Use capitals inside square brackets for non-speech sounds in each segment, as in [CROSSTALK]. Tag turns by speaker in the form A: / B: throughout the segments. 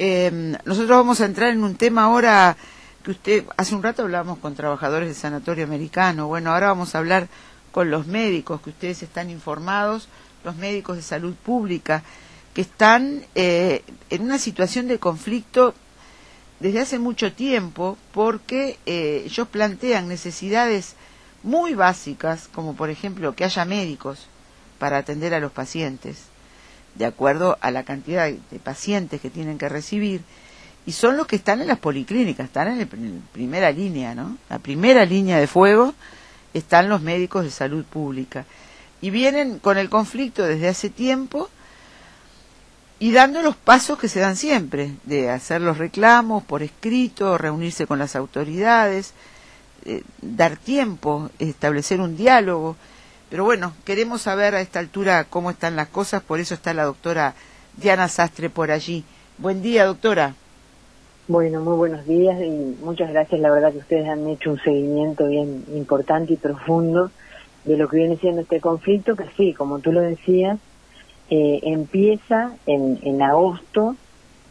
A: Eh, nosotros vamos a entrar en un tema ahora que usted, hace un rato hablábamos con trabajadores del sanatorio americano, bueno, ahora vamos a hablar con los médicos, que ustedes están informados, los médicos de salud pública, que están eh, en una situación de conflicto desde hace mucho tiempo porque eh, ellos plantean necesidades muy básicas, como por ejemplo que haya médicos para atender a los pacientes, de acuerdo a la cantidad de pacientes que tienen que recibir, y son los que están en las policlínicas, están en, primera línea, ¿no? La primera línea de fuego están los médicos de salud pública. Y vienen con el conflicto desde hace tiempo y dando los pasos que se dan siempre, de hacer los reclamos por escrito, reunirse con las autoridades, eh, dar tiempo, establecer un diálogo. Pero bueno, queremos saber a esta altura cómo están las cosas, por eso está la doctora Diana Sastre por allí. Buen día, doctora.
B: Bueno, muy buenos días y muchas gracias. La verdad que ustedes han hecho un seguimiento bien importante y profundo de lo que viene siendo este conflicto, que sí, como tú lo decías, eh, empieza en, en agosto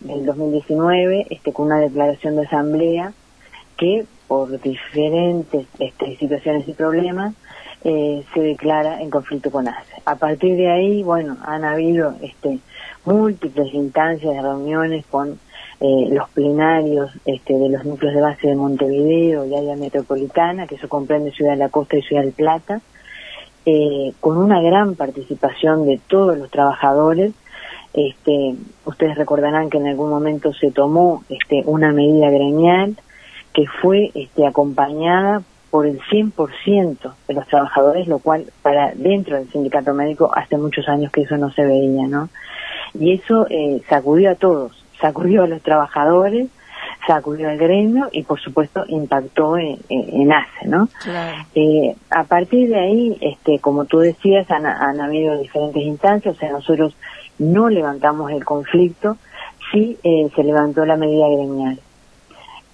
B: del 2019 este, con una declaración de asamblea que por diferentes este, situaciones y problemas eh, se declara en conflicto con ACE. A partir de ahí, bueno, han habido este, múltiples instancias de reuniones con eh, los plenarios este, de los núcleos de base de Montevideo y área metropolitana, que eso comprende Ciudad de la Costa y Ciudad del Plata, eh, con una gran participación de todos los trabajadores. Este, ustedes recordarán que en algún momento se tomó este, una medida gremial que fue este, acompañada por el 100% de los trabajadores, lo cual para dentro del sindicato médico hace muchos años que eso no se veía, ¿no? Y eso eh, sacudió a todos, sacudió a los trabajadores, sacudió al gremio y por supuesto impactó en, en ACE, ¿no? Eh, a partir de ahí, este, como tú decías, han, han habido diferentes instancias, o sea, nosotros no levantamos el conflicto, sí eh, se levantó la medida gremial.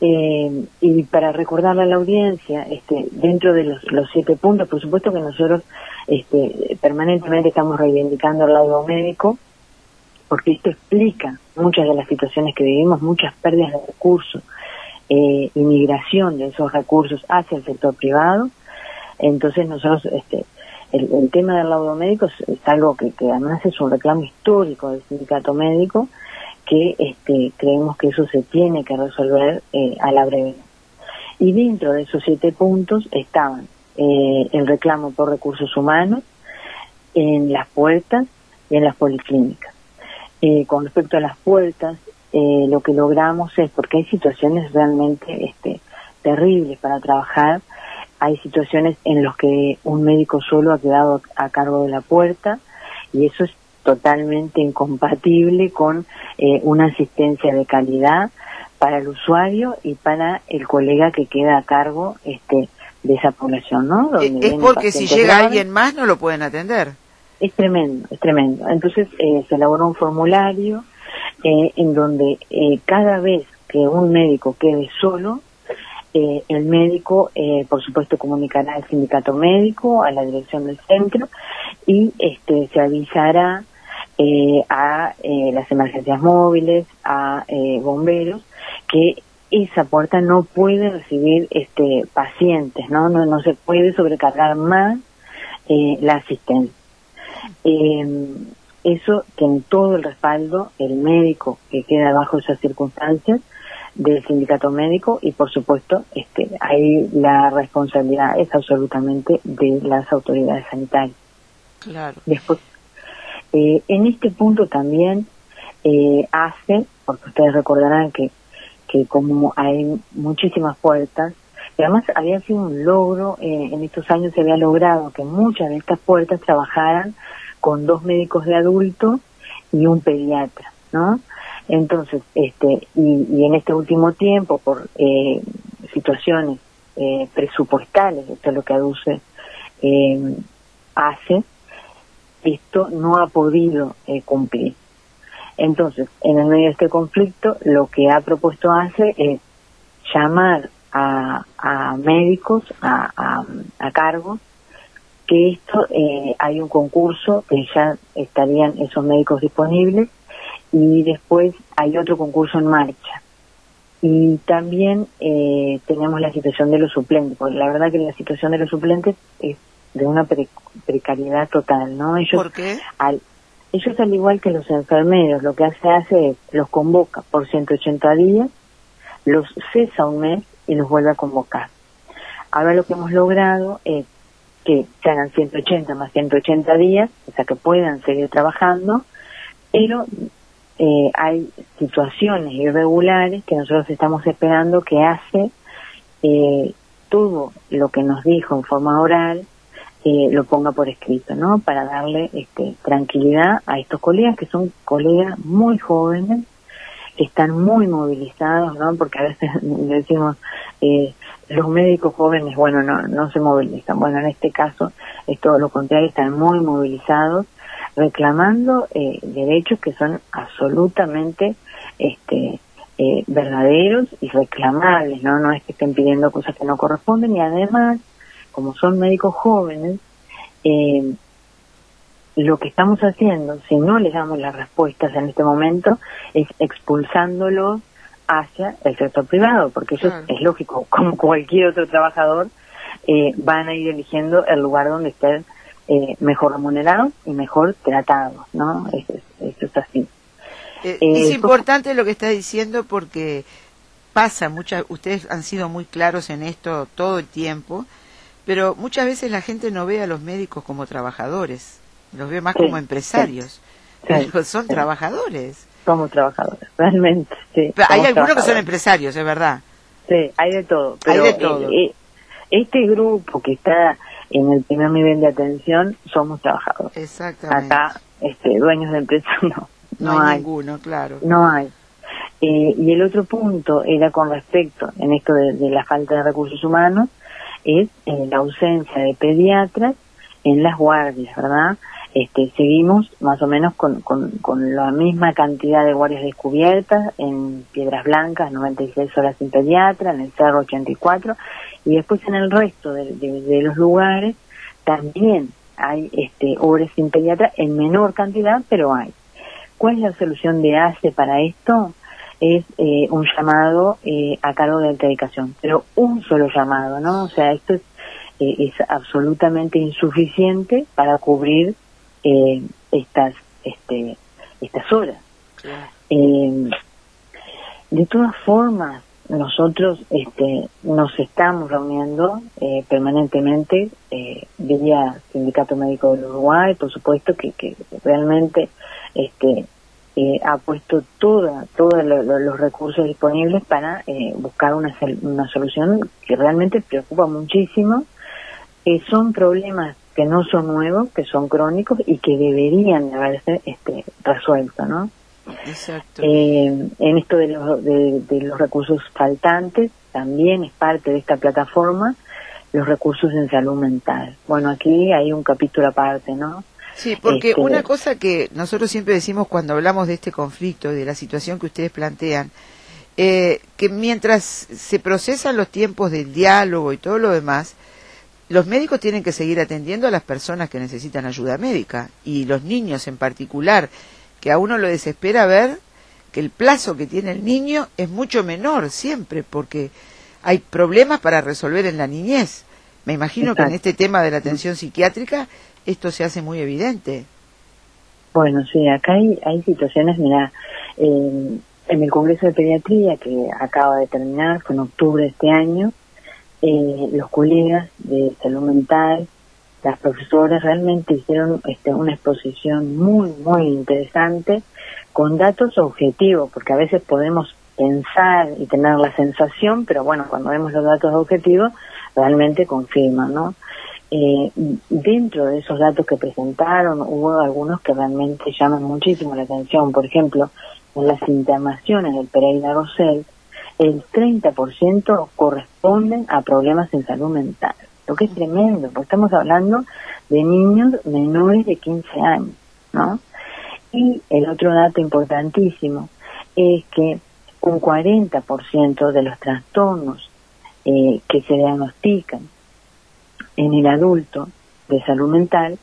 B: Eh, y para recordarle a la audiencia, este, dentro de los, los, siete puntos, por supuesto que nosotros este, permanentemente estamos reivindicando el lado médico, porque esto explica muchas de las situaciones que vivimos, muchas pérdidas de recursos, eh, inmigración de esos recursos hacia el sector privado. Entonces nosotros, este, el, el tema del laudo médico es, es algo que, que además es un reclamo histórico del sindicato médico, que este, creemos que eso se tiene que resolver eh, a la brevedad. Y dentro de esos siete puntos estaban eh, el reclamo por recursos humanos en las puertas y en las policlínicas. Eh, con respecto a las puertas, lo que logramos es, porque hay situaciones realmente este, terribles para trabajar, hay situaciones en las que un médico solo ha quedado a cargo de la puerta y eso es totalmente incompatible con eh, una asistencia de calidad para el usuario y para el colega que queda a cargo este de esa población, ¿no?
A: Donde es porque si llega alguien más no lo pueden atender.
B: Es tremendo, es tremendo. Entonces eh, se elaboró un formulario eh, en donde eh, cada vez que un médico quede solo, eh, el médico, eh, por supuesto, comunicará al sindicato médico, a la dirección del centro y este, se avisará eh, a eh, las emergencias móviles, a eh, bomberos, que esa puerta no puede recibir este pacientes, ¿no? No, no se puede sobrecargar más eh, la asistencia. Eh, eso tiene todo el respaldo el médico que queda bajo esas circunstancias del sindicato médico y por supuesto este ahí la responsabilidad es absolutamente de las autoridades sanitarias.
A: Claro.
B: Después eh, en este punto también eh, hace, porque ustedes recordarán que, que como hay muchísimas puertas, y además había sido un logro, eh, en estos años se había logrado que muchas de estas puertas trabajaran con dos médicos de adultos y un pediatra, ¿no? Entonces, este, y, y en este último tiempo, por eh, situaciones eh, presupuestales, esto es lo que aduce eh, hace, esto no ha podido eh, cumplir. Entonces, en el medio de este conflicto, lo que ha propuesto ACE es llamar a, a médicos a, a, a, cargo, que esto eh, hay un concurso que ya estarían esos médicos disponibles y después hay otro concurso en marcha. Y también eh, tenemos la situación de los suplentes, porque la verdad que la situación de los suplentes es de una precariedad total, ¿no?
A: Ellos, ¿Por qué?
B: Al, ellos al igual que los enfermeros, lo que hace hace es los convoca por 180 días, los cesa un mes y los vuelve a convocar. Ahora lo que hemos logrado es que se hagan 180 más 180 días, o sea que puedan seguir trabajando, pero eh, hay situaciones irregulares que nosotros estamos esperando que hace eh, todo lo que nos dijo en forma oral eh, lo ponga por escrito, ¿no? Para darle este, tranquilidad a estos colegas que son colegas muy jóvenes, que están muy movilizados, ¿no? Porque a veces [LAUGHS] decimos, eh, los médicos jóvenes, bueno, no, no se movilizan. Bueno, en este caso es todo lo contrario, están muy movilizados, reclamando eh, derechos que son absolutamente este, eh, verdaderos y reclamables, ¿no? No es que estén pidiendo cosas que no corresponden y además como son médicos jóvenes, eh, lo que estamos haciendo, si no les damos las respuestas en este momento, es expulsándolos hacia el sector privado, porque eso es, lógico, [LAUGHS] como cualquier otro trabajador, eh, van a ir eligiendo el lugar donde estén eh, mejor remunerados y mejor tratados, ¿no? Eso, es así.
A: es importante lo que está diciendo porque pasa, muchas, ustedes han sido muy claros en esto todo el tiempo, pero muchas veces la gente no ve a los médicos como trabajadores, los ve más como empresarios. pero son trabajadores.
B: Somos trabajadores, realmente, sí.
A: hay algunos que son empresarios, es verdad.
B: Sí, hay de todo. Pero
A: hay de todo.
B: Eh, este grupo que está en el primer nivel de atención somos trabajadores.
A: Exactamente.
B: Acá, este, dueños de empresas [LAUGHS] no.
A: No, hay, ninguno, claro.
B: No hay. Eh, y el otro punto era con respecto, en esto de la falta de recursos humanos, es eh, la ausencia de pediatras en las guardias, ¿verdad? Este, seguimos más o menos con, con, con, la misma cantidad de guardias descubiertas en Piedras Blancas, 96 horas sin pediatra, en el Cerro 84, y después en el resto de, de, los lugares también hay este, horas sin pediatra en menor cantidad, pero hay. ¿Cuál es la solución de ACE para esto? Es eh, un llamado eh, a cargo de alta dedicación, pero un solo llamado, ¿no? O sea, esto es, eh, absolutamente insuficiente para cubrir estas este, estas horas. de todas formas, nosotros este, nos estamos reuniendo permanentemente eh, vía Sindicato Médico del Uruguay, por supuesto que, que realmente este, eh, ha puesto toda, todos los recursos disponibles para eh, buscar una, una solución que realmente preocupa muchísimo. Eh, son problemas que no son nuevos, que son crónicos y que deberían haberse este, resuelto, ¿no?
A: Exacto.
B: en esto de los, de, de los recursos faltantes, también es parte de esta plataforma los recursos en salud mental. Bueno, aquí hay un capítulo aparte, ¿no?
A: Sí, porque este, una cosa que nosotros siempre decimos cuando hablamos de este conflicto, de la situación que ustedes plantean, eh, que mientras se procesan los tiempos del diálogo y todo lo demás, los médicos tienen que seguir atendiendo a las personas que necesitan ayuda médica y los niños en particular, que a uno lo desespera ver que el plazo que tiene el niño es mucho menor siempre, porque hay problemas para resolver en la niñez. Me imagino que en este tema de la atención psiquiátrica esto se hace muy evidente.
B: Bueno, sí, acá hay, hay situaciones, mira, en el Congreso de Pediatría que acaba de terminar, fue en octubre de este año, eh, los colegas de salud mental, las profesoras realmente hicieron este, una exposición muy, muy interesante con datos objetivos, porque a veces podemos pensar y tener la sensación, pero bueno, cuando vemos los datos objetivos, realmente confirman, ¿no? Eh, dentro de esos datos que presentaron hubo algunos que realmente llaman muchísimo la atención. Por ejemplo, en las internaciones del Pereira Rosell, el 30% corresponden a problemas en salud mental, lo que es tremendo, porque estamos hablando de niños menores de 15 años, ¿no? Y el otro dato importantísimo es que un 40% de los trastornos eh, que se diagnostican en el adulto de salud mental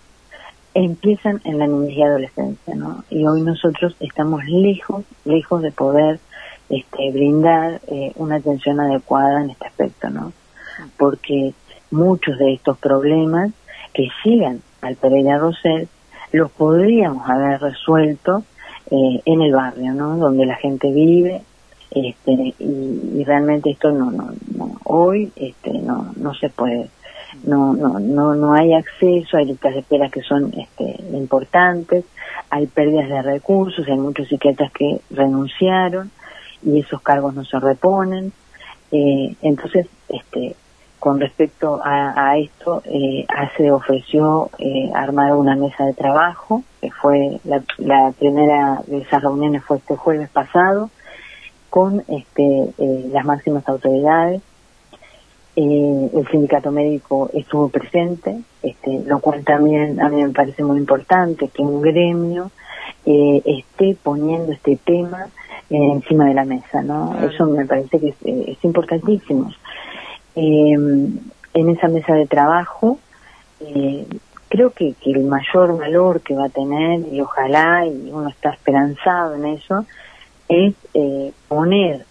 B: empiezan en la niñez y adolescencia, ¿no? Y hoy nosotros estamos lejos, lejos de poder este, brindar eh, una atención adecuada en este aspecto, ¿no? Porque muchos de estos problemas que sigan al Pereira Rosell los podríamos haber resuelto eh, en el barrio, ¿no? Donde la gente vive, este, y, realmente esto no, no, hoy este, no, no se puede no, no, no, no hay acceso, hay listas de espera que son este, importantes, hay pérdidas de recursos, hay muchos psiquiatras que renunciaron y esos cargos no se reponen. Eh, entonces, este, con respecto a, esto, eh, ACE ofreció eh, armar una mesa de trabajo, que fue la, la, primera de esas reuniones fue este jueves pasado, con este, eh, las máximas autoridades eh, el sindicato médico estuvo presente, este, lo cual también a mí me parece muy importante que un gremio eh, esté poniendo este tema eh, encima de la mesa, ¿no? Eso me parece que es, importantísimo. Em, en esa mesa de trabajo, creo que, que, el mayor valor que va a tener, y ojalá, y uno está esperanzado en eso, es poner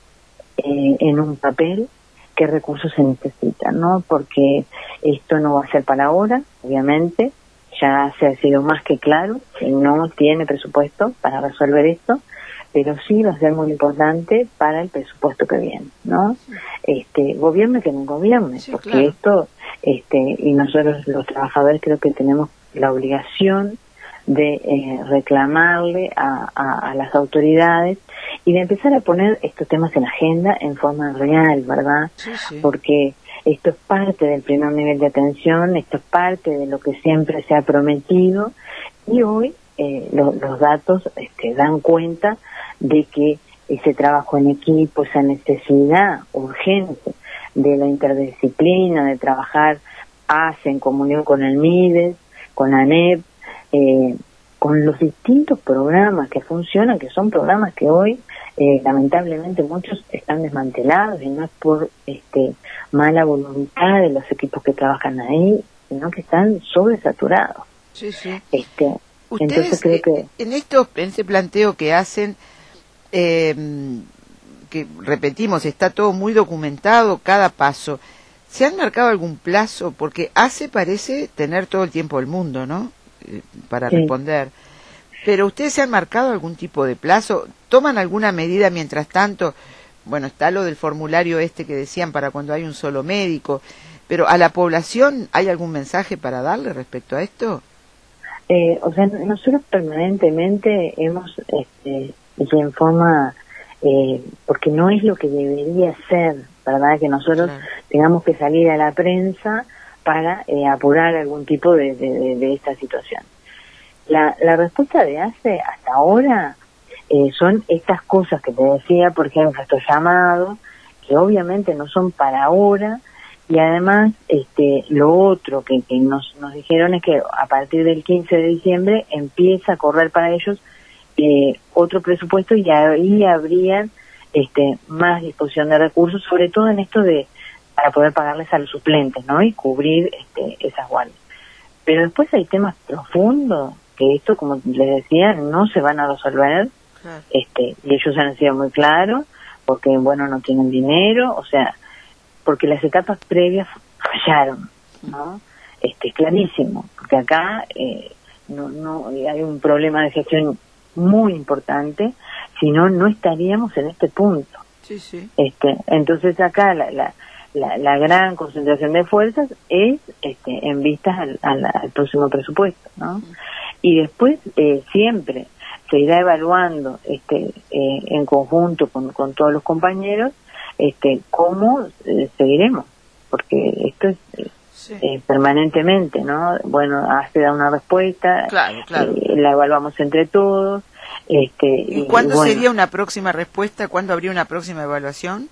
B: en un papel qué recursos se necesitan, ¿no? Porque esto no va a ser para ahora, obviamente, ya se ha sido más que claro, que no tiene presupuesto para resolver esto, pero sí va a ser muy importante para el presupuesto que viene, ¿no? Este, gobierne que no gobierne, porque esto, este, y nosotros los trabajadores creo que tenemos la obligación de eh, reclamarle a, a, las autoridades y de empezar a poner estos temas en agenda en forma real, ¿verdad? Porque esto es parte del primer nivel de atención, esto es parte de lo que siempre se ha prometido y hoy eh, los datos este, dan cuenta de que ese trabajo en equipo, esa necesidad urgente de la interdisciplina, de trabajar hace en comunión con el MIDES, con ANEP, eh, con los distintos programas que funcionan, que son programas que hoy eh, lamentablemente muchos están desmantelados y no es por este mala voluntad de los equipos que trabajan ahí, sino que están sobresaturados.
A: Sí, sí.
B: Este, entonces creo que
A: en esto, en ese planteo que hacen, eh, que repetimos, está todo muy documentado, cada paso. ¿Se han marcado algún plazo? Porque hace parece tener todo el tiempo del mundo, ¿no? Eh, para responder. Pero ustedes se han marcado algún tipo de plazo, toman alguna medida mientras tanto. Bueno, está lo del formulario este que decían para cuando hay un solo médico, pero a la población hay algún mensaje para darle respecto a esto.
B: Eh, o sea, nosotros permanentemente hemos, este, y en forma, eh, porque no es lo que debería ser, ¿verdad? Que nosotros tengamos que salir a la prensa para eh, apurar algún tipo de, de, esta situación. La, la, respuesta de ACE hasta ahora eh, son estas cosas que te decía, por ejemplo, estos llamados, que obviamente no son para ahora, y además este, lo otro que, que nos, nos dijeron es que a partir del 15 de diciembre empieza a correr para ellos eh, otro presupuesto y ahí habrían este, más disposición de recursos, sobre todo en esto de para poder pagarles a los suplentes, ¿no? Y cubrir este, esas guardias. Pero después hay temas profundos que esto, como les decía, no se van a resolver. Este, y ellos han sido muy claros, porque, bueno, no tienen dinero, o sea, porque las etapas previas fallaron, ¿no? Este, clarísimo, porque acá eh, no, no hay un problema de gestión muy importante, si no, no estaríamos en este punto.
A: Sí, sí.
B: Este, entonces acá la, la, la, gran concentración de fuerzas es este, en vistas al, próximo presupuesto, ¿no? Y después eh, siempre se irá evaluando este, eh, en conjunto con, con, todos los compañeros este, cómo eh, seguiremos, porque esto es permanentemente, ¿no? Bueno, hace da una respuesta, la evaluamos entre todos. Este,
A: ¿Y, cuándo sería una próxima respuesta? ¿Cuándo habría una próxima evaluación?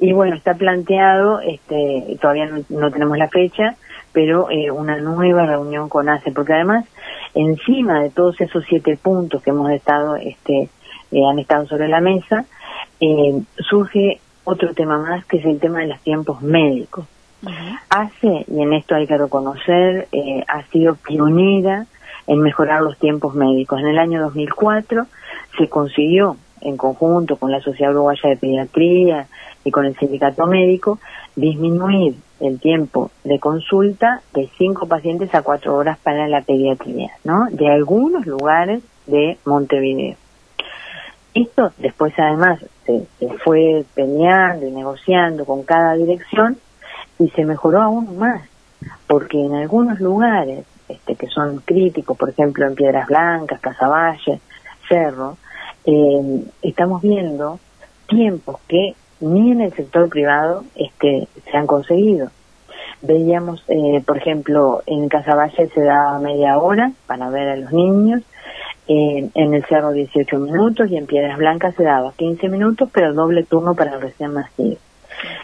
B: Y bueno, está planteado, este, todavía no, tenemos la fecha, pero eh, una nueva reunión con ACE, porque además, encima de todos esos siete puntos que hemos estado, este, eh, han estado sobre la mesa, eh, surge otro tema más, que es el tema de los tiempos médicos. ACE, y en esto hay que reconocer, ha sido pionera en mejorar los tiempos médicos. En el año 2004 se consiguió, en conjunto con la Sociedad Uruguaya de Pediatría y con el Sindicato Médico, disminuir el tiempo de consulta de cinco pacientes a cuatro horas para la pediatría, ¿no? De algunos lugares de Montevideo. Esto después además se, fue peleando y negociando con cada dirección y se mejoró aún más, porque en algunos lugares este, que son críticos, por ejemplo en Piedras Blancas, Casaballe, Cerro, eh, estamos viendo tiempos que ni en el sector privado este, se han conseguido. Veíamos, eh, por ejemplo, en Casaballe se daba media hora para ver a los niños, en el Cerro 18 minutos y en Piedras Blancas se daba 15 minutos, pero doble turno para el recién nacido.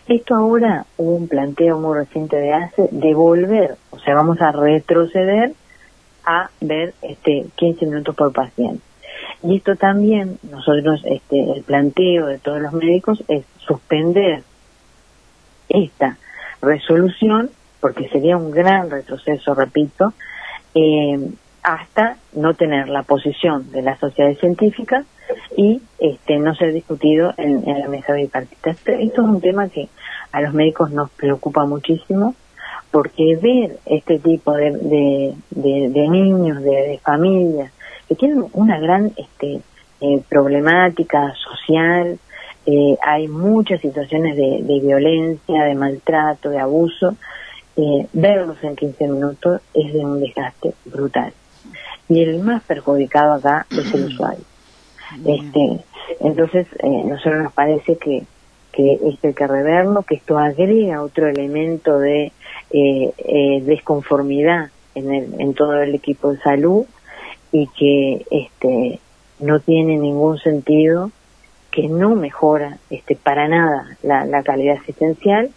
B: Esto ahora hubo un planteo muy reciente de ACE de volver, o sea, vamos a retroceder a ver este 15 minutos por paciente. Y esto también, nosotros, este, el planteo de todos los médicos es suspender esta resolución, porque sería un gran retroceso, repito, eh, hasta no tener la posición de las sociedades científicas y este, no ser discutido en, la mesa bipartita. Esto es un tema que a los médicos nos preocupa muchísimo porque ver este tipo de, de, niños, de, familias, que tienen una gran este, eh, problemática social, eh, hay muchas situaciones de, violencia, de maltrato, de abuso, eh, verlos en 15 minutos es de un desgaste brutal y el más perjudicado acá es el [CLEARS THROAT] usuario. Este, entonces, eh, nosotros nos parece que, que esto hay que reverlo, que esto agrega otro elemento de eh, eh, desconformidad en, el, en todo el equipo de salud y que este, no tiene ningún sentido, que no mejora este, para nada la, la calidad asistencial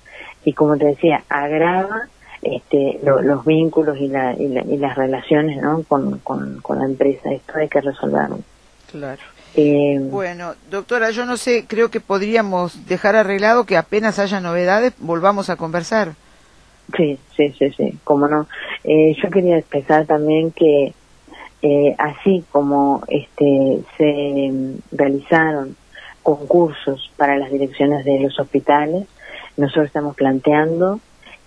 B: y como te decía, agrava este, los vínculos y, la, y, las relaciones ¿no? con, con, la empresa. Esto hay que resolverlo.
A: Claro. Eh, bueno, doctora, yo no sé, creo que podríamos dejar arreglado que apenas haya novedades, volvamos a conversar.
B: Sí, sí, sí, sí, cómo no. Eh, yo quería expresar también que eh, así como este se realizaron concursos para las direcciones de los hospitales, nosotros estamos planteando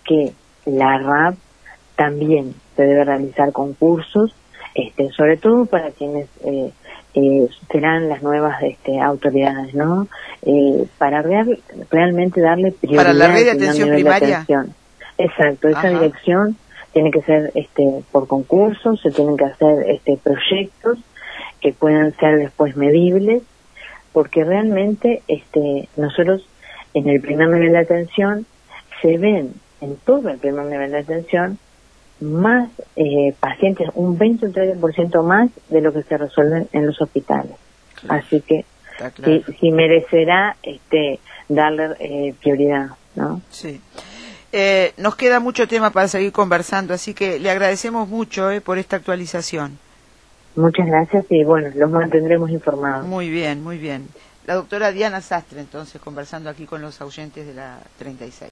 B: que la RAP también se debe realizar concursos, este, sobre todo para quienes eh, eh, serán las nuevas este, autoridades, ¿no? Eh, para realmente darle prioridad
A: para la red de atención primaria.
B: Exacto, esa dirección tiene que ser este, por concursos, se tienen que hacer este, proyectos que puedan ser después medibles, porque realmente este, nosotros en el primer nivel de atención se ven en todo el primer nivel de atención más eh, pacientes, un 20 o 30% más de lo que se resuelve en los hospitales. Así que si, merecerá este darle eh, prioridad, ¿no?
A: Sí. Eh, nos queda mucho tema para seguir conversando, así que le agradecemos mucho por esta actualización.
B: Muchas gracias y bueno, los mantendremos informados.
A: Muy bien, muy bien. La doctora Diana Sastre, entonces, conversando aquí con los oyentes de la 36.